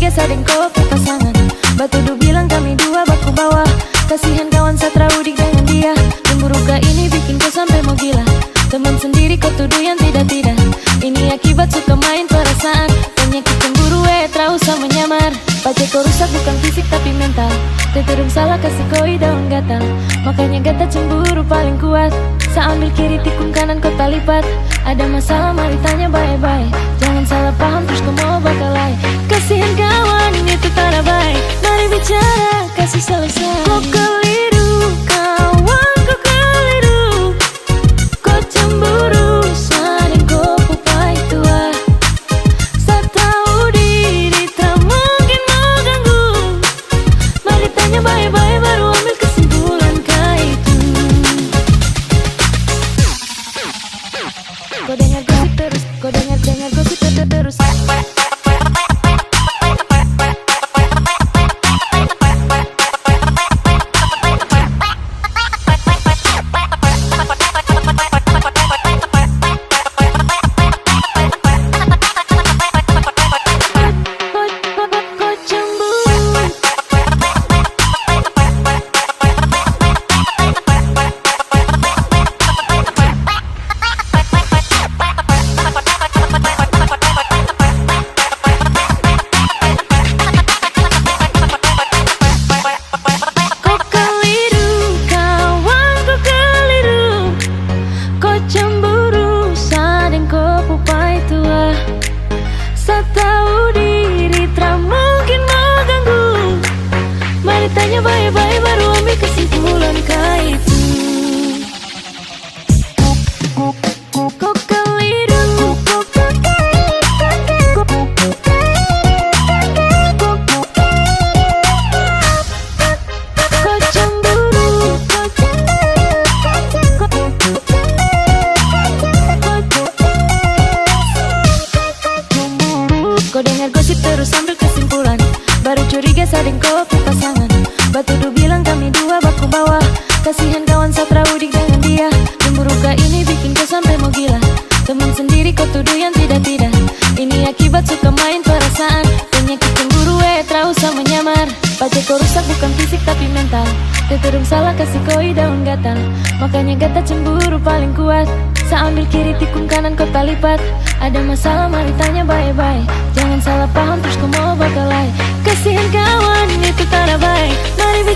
curiga sadeng kopi pasangan. Batu du bilang kami dua baku bawah Kasihan kawan satra udik dengan dia. Cemburuka ini bikin kau sampai mau gila. Teman sendiri kau tuduh yang tidak-tidak Ini akibat suka main perasaan. Penyakit cemburu eh terlalu sama nyamar Pacar kau rusak bukan fisik tapi mental. Teterum salah kasih koi daun gatal. Makanya gata cemburu paling kuat. Saya ambil kiri tikung kanan kau talipat Ada masalah mari tanya baik-baik Jangan salah paham terus thousand sadeng kau pasangan. Batu du bilang kami dua baku bawah. Kasihan kawan satra udik dengan dia. Cemburu ini bikin kau sampai mau gila. Teman sendiri kau tuduh yang tidak-tidak. Ini akibat suka main perasaan. Penyakit cemburu eh terlalu sama nyamar Pacar kau rusak bukan fisik tapi mental. Teterum salah kasih koi daun gatal. Makanya gata cemburu paling kuat. Saya ambil kiri tikung kanan kau talipat Ada masalah mari tanya baik-baik Jangan salah paham terus kau mau bakal lain Kasihan kawan itu tak baik Mari